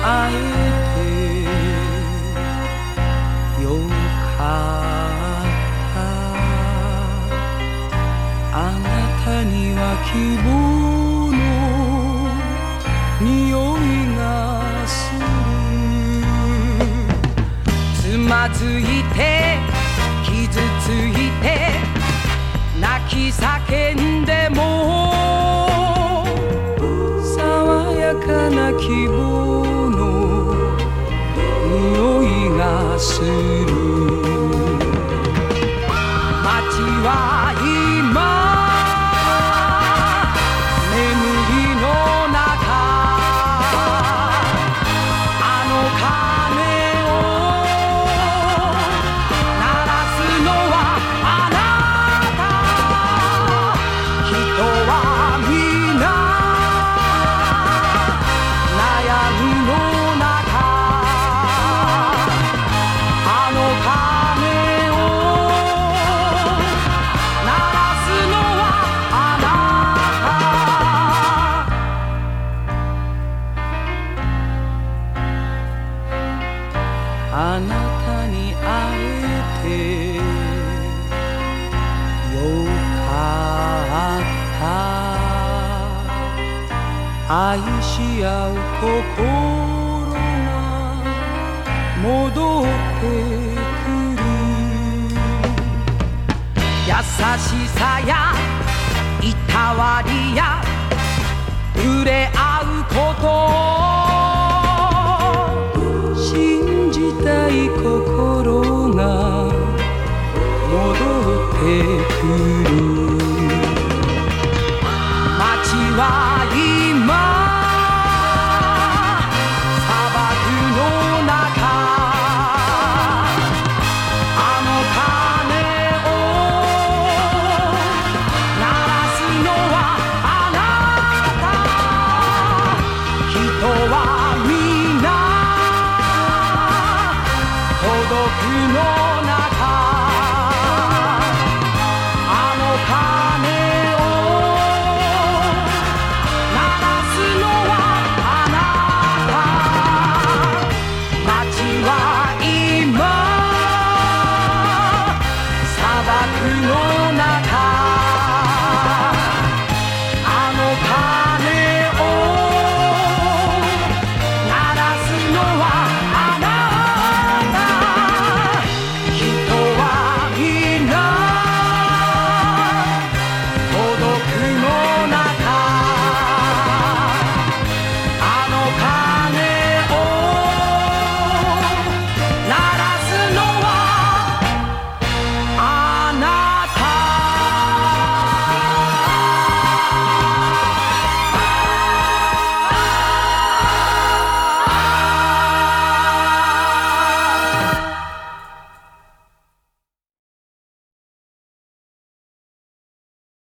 会えてよかったあなたには希望の匂いがする。つまずいて傷ついて泣き叫んでも爽やかな希望。いあなたに会えてよかった。愛し合う心が戻ってくる。優しさやいたわりや触れ合は今砂漠の中あの鐘を鳴らすのはあなた。人は皆孤独の Une onde